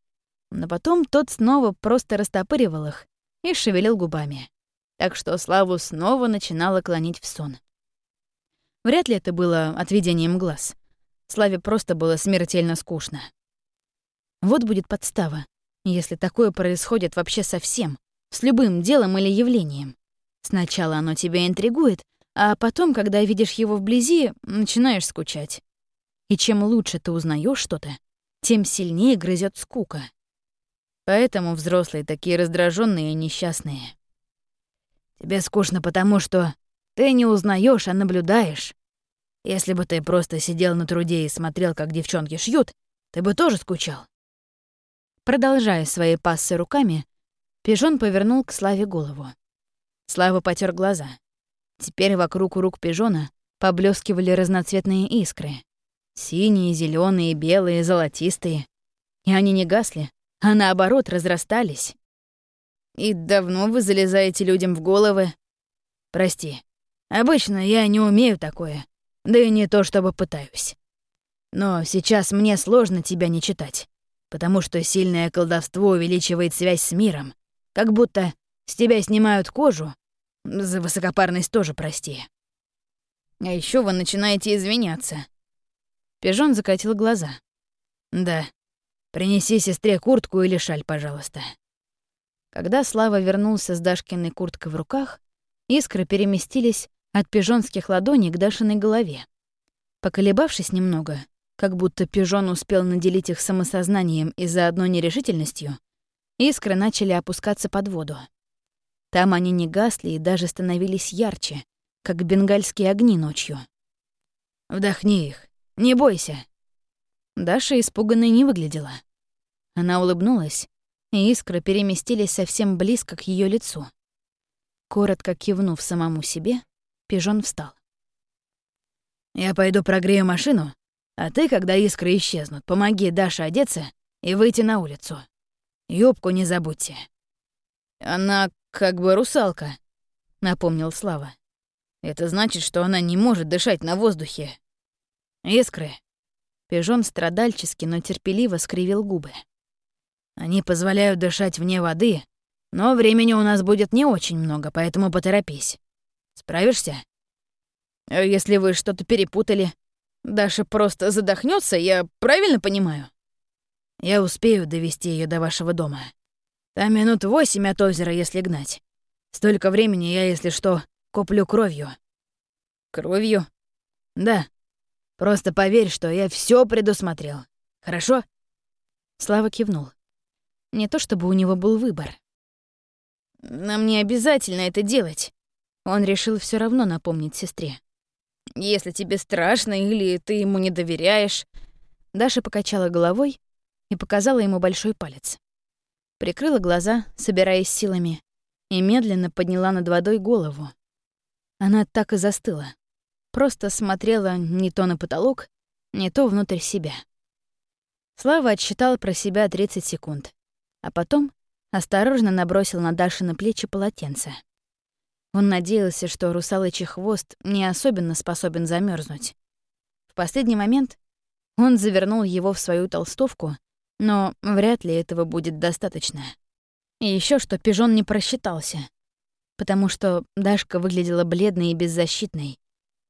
но потом тот снова просто растопыривал их и шевелил губами. Так что Славу снова начинало клонить в сон. Вряд ли это было отведением глаз. Славе просто было смертельно скучно. Вот будет подстава, если такое происходит вообще со всем, с любым делом или явлением. Сначала оно тебя интригует, а потом, когда видишь его вблизи, начинаешь скучать. И чем лучше ты узнаешь что-то, тем сильнее грызет скука. Поэтому взрослые такие раздраженные и несчастные. Тебе скучно потому, что ты не узнаешь, а наблюдаешь. Если бы ты просто сидел на труде и смотрел, как девчонки шьют, ты бы тоже скучал. Продолжая свои пассы руками, Пижон повернул к Славе голову. Слава потер глаза. Теперь вокруг рук Пижона поблескивали разноцветные искры. Синие, зеленые, белые, золотистые. И они не гасли, а наоборот разрастались. «И давно вы залезаете людям в головы?» «Прости, обычно я не умею такое, да и не то чтобы пытаюсь. Но сейчас мне сложно тебя не читать потому что сильное колдовство увеличивает связь с миром, как будто с тебя снимают кожу. За высокопарность тоже прости. А еще вы начинаете извиняться. Пижон закатил глаза. Да. Принеси сестре куртку или шаль, пожалуйста. Когда Слава вернулся с Дашкиной курткой в руках, искры переместились от пижонских ладоней к Дашиной голове. Поколебавшись немного, как будто пижон успел наделить их самосознанием и заодно нерешительностью, искры начали опускаться под воду. Там они не гасли и даже становились ярче, как бенгальские огни ночью. «Вдохни их, не бойся!» Даша испуганной не выглядела. Она улыбнулась, и искры переместились совсем близко к ее лицу. Коротко кивнув самому себе, пижон встал. «Я пойду прогрею машину, а ты, когда искры исчезнут, помоги Даше одеться и выйти на улицу. Юбку не забудьте». «Она как бы русалка», — напомнил Слава. «Это значит, что она не может дышать на воздухе». «Искры». Пижон страдальчески, но терпеливо скривил губы. «Они позволяют дышать вне воды, но времени у нас будет не очень много, поэтому поторопись. Справишься?» «А если вы что-то перепутали?» Даша просто задохнется, я правильно понимаю? Я успею довести ее до вашего дома. Там минут восемь от озера, если гнать. Столько времени я, если что, коплю кровью. Кровью? Да. Просто поверь, что я все предусмотрел. Хорошо? Слава кивнул. Не то чтобы у него был выбор. Нам не обязательно это делать. Он решил все равно напомнить сестре. Если тебе страшно или ты ему не доверяешь. Даша покачала головой и показала ему большой палец. Прикрыла глаза, собираясь силами, и медленно подняла над водой голову. Она так и застыла. Просто смотрела не то на потолок, не то внутрь себя. Слава отсчитал про себя 30 секунд, а потом осторожно набросил на Даши на плечи полотенце. Он надеялся, что русалочий хвост не особенно способен замерзнуть. В последний момент он завернул его в свою толстовку, но вряд ли этого будет достаточно. И еще что пижон не просчитался, потому что Дашка выглядела бледной и беззащитной.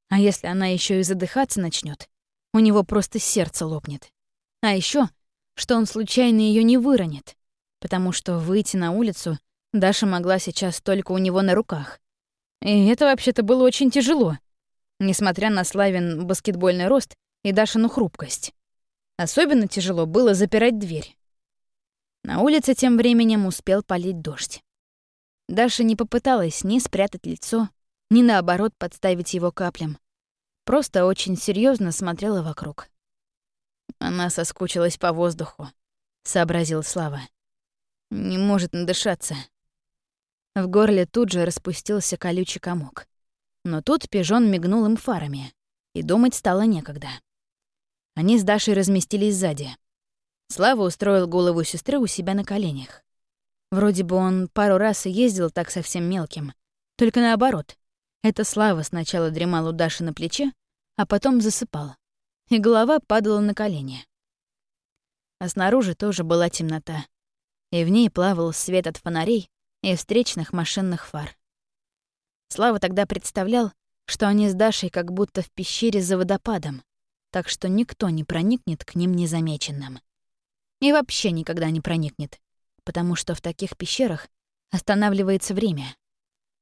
А если она еще и задыхаться начнет, у него просто сердце лопнет. А еще, что он случайно ее не выронит, потому что выйти на улицу Даша могла сейчас только у него на руках. И это вообще-то было очень тяжело, несмотря на Славин баскетбольный рост и Дашину хрупкость. Особенно тяжело было запирать дверь. На улице тем временем успел полить дождь. Даша не попыталась ни спрятать лицо, ни наоборот подставить его каплям. Просто очень серьезно смотрела вокруг. Она соскучилась по воздуху, сообразил Слава. Не может надышаться. В горле тут же распустился колючий комок. Но тут пижон мигнул им фарами, и думать стало некогда. Они с Дашей разместились сзади. Слава устроил голову сестры у себя на коленях. Вроде бы он пару раз ездил так совсем мелким. Только наоборот. Это Слава сначала дремал у Даши на плече, а потом засыпал и голова падала на колени. А снаружи тоже была темнота, и в ней плавал свет от фонарей и встречных машинных фар. Слава тогда представлял, что они с Дашей как будто в пещере за водопадом, так что никто не проникнет к ним незамеченным. И вообще никогда не проникнет, потому что в таких пещерах останавливается время.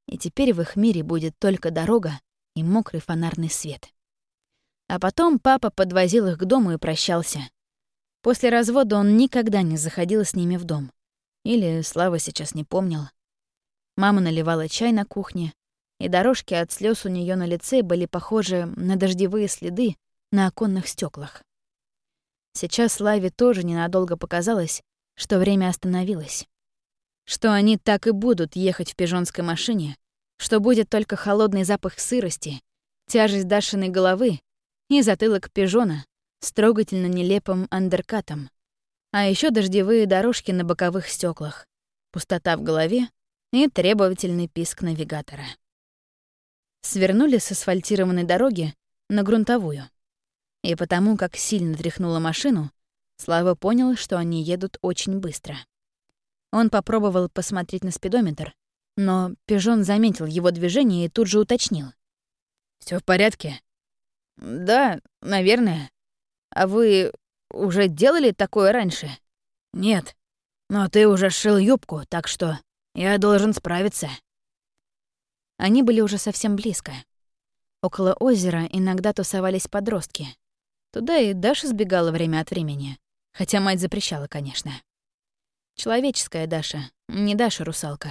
И теперь в их мире будет только дорога и мокрый фонарный свет. А потом папа подвозил их к дому и прощался. После развода он никогда не заходил с ними в дом. Или Слава сейчас не помнил. Мама наливала чай на кухне, и дорожки от слез у нее на лице были похожи на дождевые следы на оконных стеклах. Сейчас Славе тоже ненадолго показалось, что время остановилось. Что они так и будут ехать в пижонской машине, что будет только холодный запах сырости, тяжесть Дашиной головы и затылок пижона с трогательно нелепым андеркатом, а еще дождевые дорожки на боковых стеклах, пустота в голове и требовательный писк навигатора. Свернули с асфальтированной дороги на грунтовую. И потому, как сильно тряхнула машину, Слава понял, что они едут очень быстро. Он попробовал посмотреть на спидометр, но пижон заметил его движение и тут же уточнил. Все в порядке?» Да, наверное. А вы уже делали такое раньше? Нет. Но ты уже сшил юбку, так что я должен справиться. Они были уже совсем близко. Около озера иногда тусовались подростки. Туда и Даша сбегала время от времени. Хотя мать запрещала, конечно. Человеческая Даша, не Даша-русалка.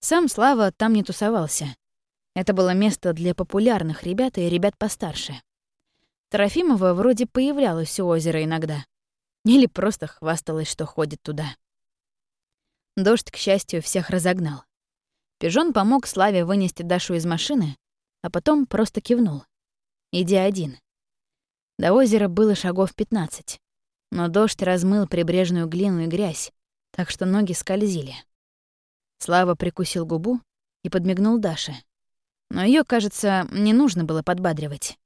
Сам Слава там не тусовался. Это было место для популярных ребят и ребят постарше. Трофимова вроде появлялась у озера иногда. Или просто хвасталась, что ходит туда. Дождь, к счастью, всех разогнал. Пижон помог Славе вынести Дашу из машины, а потом просто кивнул. «Иди один». До озера было шагов 15, но дождь размыл прибрежную глину и грязь, так что ноги скользили. Слава прикусил губу и подмигнул Даше. Но ее, кажется, не нужно было подбадривать.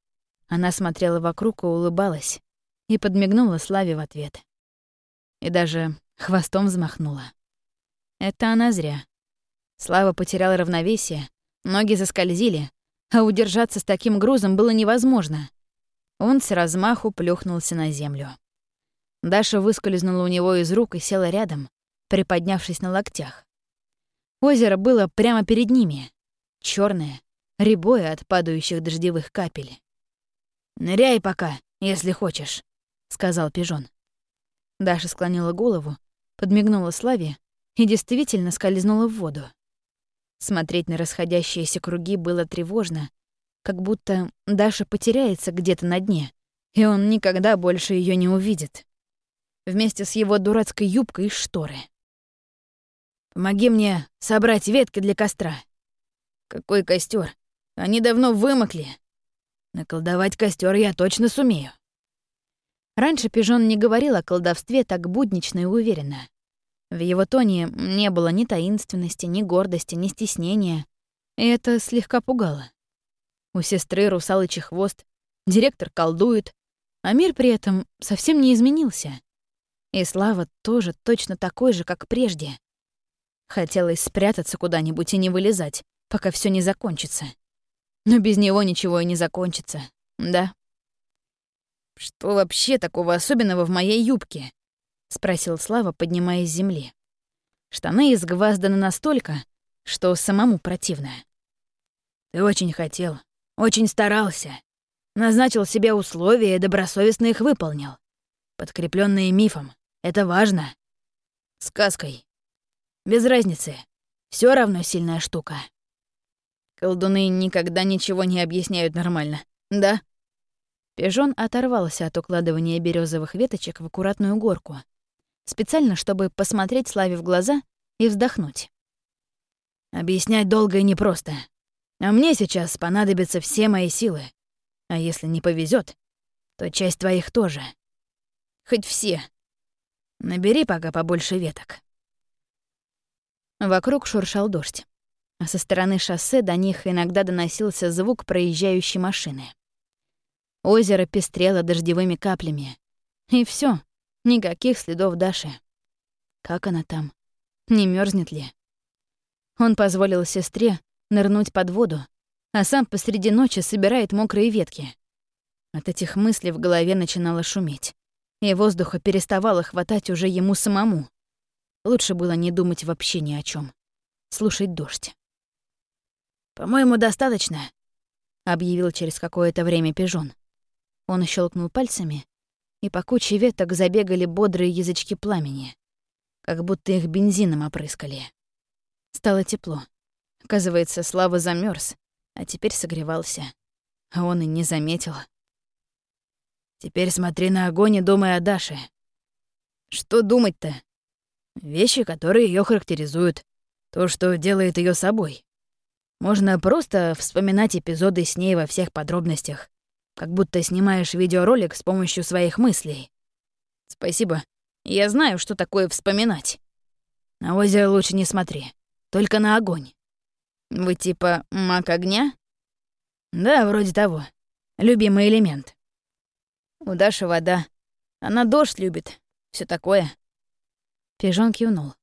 Она смотрела вокруг и улыбалась, и подмигнула Славе в ответ. И даже хвостом взмахнула. Это она зря. Слава потеряла равновесие, ноги заскользили, а удержаться с таким грузом было невозможно. Он с размаху плюхнулся на землю. Даша выскользнула у него из рук и села рядом, приподнявшись на локтях. Озеро было прямо перед ними, черное, рябое от падающих дождевых капель. «Ныряй пока, если хочешь», — сказал пижон. Даша склонила голову, подмигнула Славе и действительно скользнула в воду. Смотреть на расходящиеся круги было тревожно, как будто Даша потеряется где-то на дне, и он никогда больше ее не увидит. Вместе с его дурацкой юбкой из шторы. «Помоги мне собрать ветки для костра». «Какой костер? Они давно вымокли». «Наколдовать костер я точно сумею». Раньше Пижон не говорил о колдовстве так буднично и уверенно. В его тоне не было ни таинственности, ни гордости, ни стеснения, и это слегка пугало. У сестры русалочий хвост, директор колдует, а мир при этом совсем не изменился. И Слава тоже точно такой же, как прежде. Хотелось спрятаться куда-нибудь и не вылезать, пока все не закончится. Но без него ничего и не закончится, да? «Что вообще такого особенного в моей юбке?» — спросил Слава, поднимаясь с земли. Штаны изгвазданы настолько, что самому противно. «Ты очень хотел, очень старался, назначил себе условия и добросовестно их выполнил. Подкрепленные мифом. Это важно. Сказкой. Без разницы. Все равно сильная штука. Колдуны никогда ничего не объясняют нормально, да? Пижон оторвался от укладывания березовых веточек в аккуратную горку, специально, чтобы посмотреть Славе в глаза и вздохнуть. «Объяснять долго и непросто. А мне сейчас понадобятся все мои силы. А если не повезет, то часть твоих тоже. Хоть все. Набери пока побольше веток». Вокруг шуршал дождь, а со стороны шоссе до них иногда доносился звук проезжающей машины. Озеро пестрело дождевыми каплями. И все, никаких следов Даши. Как она там? Не мерзнет ли? Он позволил сестре нырнуть под воду, а сам посреди ночи собирает мокрые ветки. От этих мыслей в голове начинало шуметь, и воздуха переставало хватать уже ему самому. Лучше было не думать вообще ни о чем, слушать дождь. «По-моему, достаточно», — объявил через какое-то время пижон. Он щелкнул пальцами, и по куче веток забегали бодрые язычки пламени, как будто их бензином опрыскали. Стало тепло. Оказывается, Слава замерз, а теперь согревался. А он и не заметил. «Теперь смотри на огонь и думай о Даше». «Что думать-то?» «Вещи, которые ее характеризуют. То, что делает ее собой. Можно просто вспоминать эпизоды с ней во всех подробностях как будто снимаешь видеоролик с помощью своих мыслей. Спасибо. Я знаю, что такое вспоминать. На озеро лучше не смотри. Только на огонь. Вы типа маг огня? Да, вроде того. Любимый элемент. У Даши вода. Она дождь любит. Все такое. Пижон кивнул.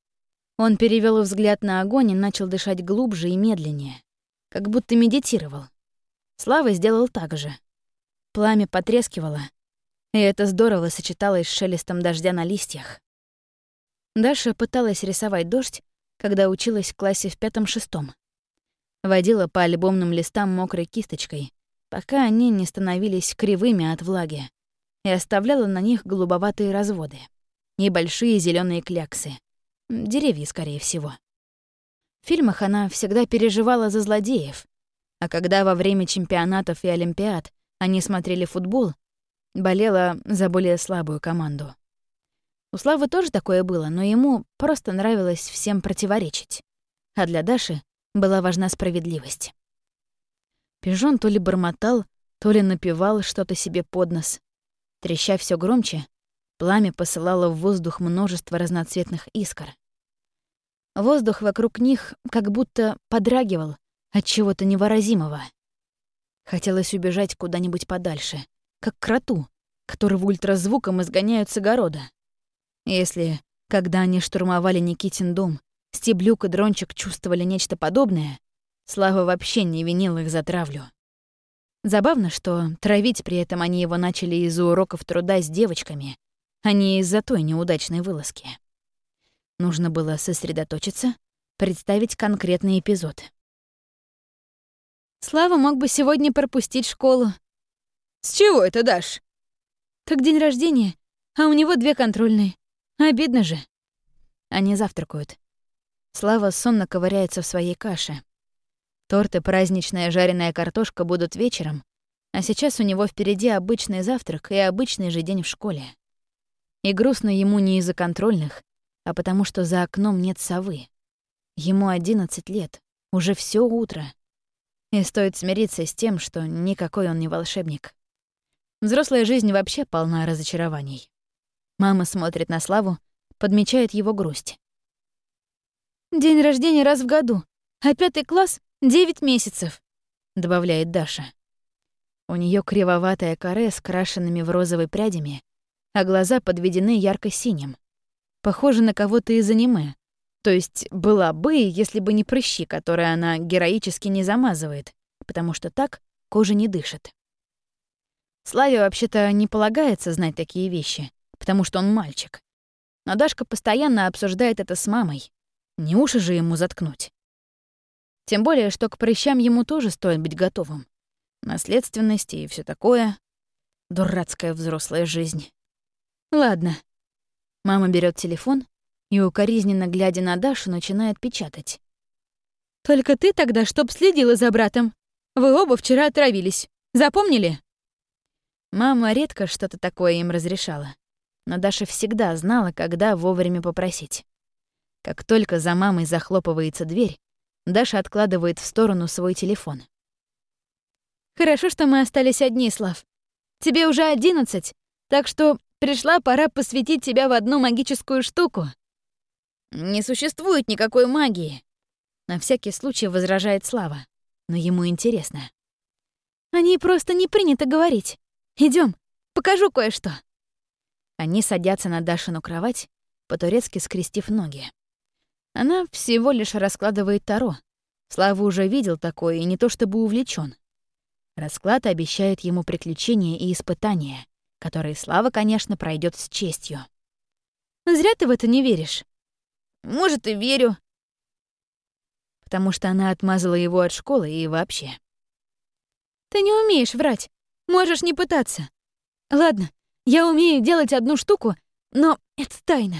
Он перевел взгляд на огонь и начал дышать глубже и медленнее, как будто медитировал. Слава сделал так же. Пламя потрескивало, и это здорово сочеталось с шелестом дождя на листьях. Даша пыталась рисовать дождь, когда училась в классе в пятом-шестом. Водила по альбомным листам мокрой кисточкой, пока они не становились кривыми от влаги, и оставляла на них голубоватые разводы и большие зеленые кляксы. Деревья, скорее всего. В фильмах она всегда переживала за злодеев, а когда во время чемпионатов и олимпиад они смотрели футбол, болела за более слабую команду. У Славы тоже такое было, но ему просто нравилось всем противоречить. А для Даши была важна справедливость. Пижон то ли бормотал, то ли напевал что-то себе под нос. Треща все громче, пламя посылало в воздух множество разноцветных искр. Воздух вокруг них как будто подрагивал от чего-то невыразимого. Хотелось убежать куда-нибудь подальше, как кроту, которого ультразвуком изгоняют с огорода. Если, когда они штурмовали Никитин дом, Стеблюк и Дрончик чувствовали нечто подобное, Слава вообще не винил их за травлю. Забавно, что травить при этом они его начали из-за уроков труда с девочками, а не из-за той неудачной вылазки. Нужно было сосредоточиться, представить конкретный эпизод. Слава мог бы сегодня пропустить школу. С чего это, Даш? Так день рождения, а у него две контрольные. Обидно же. Они завтракают. Слава сонно ковыряется в своей каше. Торт и праздничная жареная картошка будут вечером, а сейчас у него впереди обычный завтрак и обычный же день в школе. И грустно ему не из-за контрольных, а потому что за окном нет совы. Ему 11 лет, уже все утро. И стоит смириться с тем, что никакой он не волшебник. Взрослая жизнь вообще полна разочарований. Мама смотрит на Славу, подмечает его грусть. «День рождения раз в году, а пятый класс — девять месяцев», — добавляет Даша. У нее кривоватая коре с крашенными в розовой прядями, а глаза подведены ярко-синим. Похоже на кого-то из аниме. То есть была бы, если бы не прыщи, которые она героически не замазывает, потому что так кожа не дышит. Славе вообще-то не полагается знать такие вещи, потому что он мальчик. Но Дашка постоянно обсуждает это с мамой. Не уши же ему заткнуть. Тем более, что к прыщам ему тоже стоит быть готовым. Наследственности и все такое. Дурацкая взрослая жизнь. Ладно. Мама берет телефон и, укоризненно глядя на Дашу, начинает печатать. «Только ты тогда, чтоб следила за братом. Вы оба вчера отравились. Запомнили?» Мама редко что-то такое им разрешала, но Даша всегда знала, когда вовремя попросить. Как только за мамой захлопывается дверь, Даша откладывает в сторону свой телефон. «Хорошо, что мы остались одни, Слав. Тебе уже одиннадцать, так что Пришла пора посвятить тебя в одну магическую штуку. Не существует никакой магии. На всякий случай возражает Слава, но ему интересно. О ней просто не принято говорить. Идем, покажу кое-что. Они садятся на Дашину кровать, по-турецки скрестив ноги. Она всего лишь раскладывает таро. Слава уже видел такое и не то чтобы увлечен. Расклад обещает ему приключения и испытания который Слава, конечно, пройдет с честью. Зря ты в это не веришь. Может, и верю. Потому что она отмазала его от школы и вообще. Ты не умеешь врать. Можешь не пытаться. Ладно, я умею делать одну штуку, но это тайна.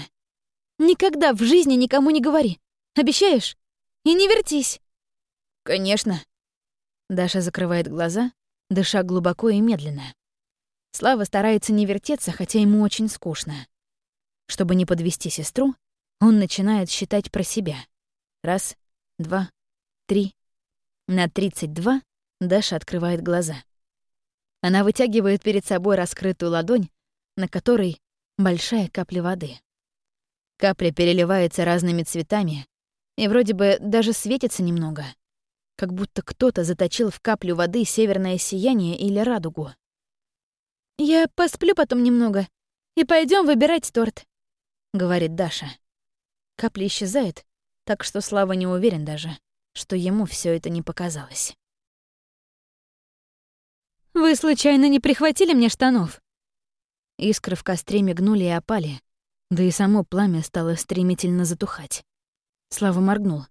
Никогда в жизни никому не говори. Обещаешь? И не вертись. Конечно. Даша закрывает глаза, дыша глубоко и медленно. Слава старается не вертеться, хотя ему очень скучно. Чтобы не подвести сестру, он начинает считать про себя. Раз, два, три. На тридцать два Даша открывает глаза. Она вытягивает перед собой раскрытую ладонь, на которой большая капля воды. Капля переливается разными цветами и вроде бы даже светится немного, как будто кто-то заточил в каплю воды северное сияние или радугу. «Я посплю потом немного, и пойдем выбирать торт», — говорит Даша. Капля исчезает, так что Слава не уверен даже, что ему все это не показалось. «Вы случайно не прихватили мне штанов?» Искры в костре мигнули и опали, да и само пламя стало стремительно затухать. Слава моргнул.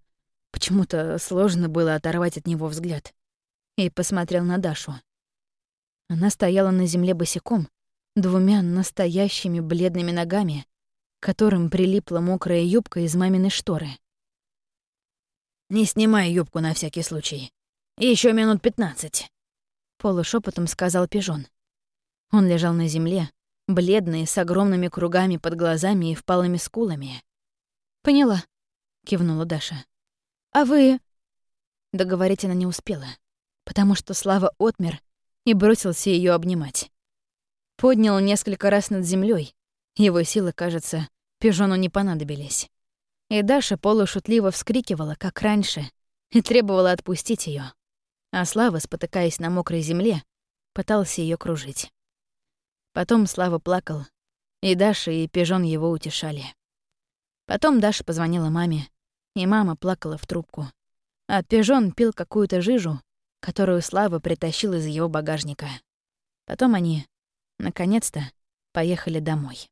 Почему-то сложно было оторвать от него взгляд. И посмотрел на Дашу. Она стояла на земле босиком, двумя настоящими бледными ногами, к которым прилипла мокрая юбка из маминой шторы. «Не снимай юбку на всякий случай. Еще минут пятнадцать», — полушепотом сказал пижон. Он лежал на земле, бледный, с огромными кругами под глазами и впалыми скулами. «Поняла», — кивнула Даша. «А вы...» Договорить она не успела, потому что Слава отмер и бросился ее обнимать. Поднял несколько раз над землей. Его силы, кажется, пижону не понадобились. И Даша полушутливо вскрикивала, как раньше, и требовала отпустить ее. А Слава, спотыкаясь на мокрой земле, пытался ее кружить. Потом Слава плакал, и Даша и Пижон его утешали. Потом Даша позвонила маме, и мама плакала в трубку. А Пижон пил какую-то жижу, которую Слава притащил из его багажника. Потом они, наконец-то, поехали домой.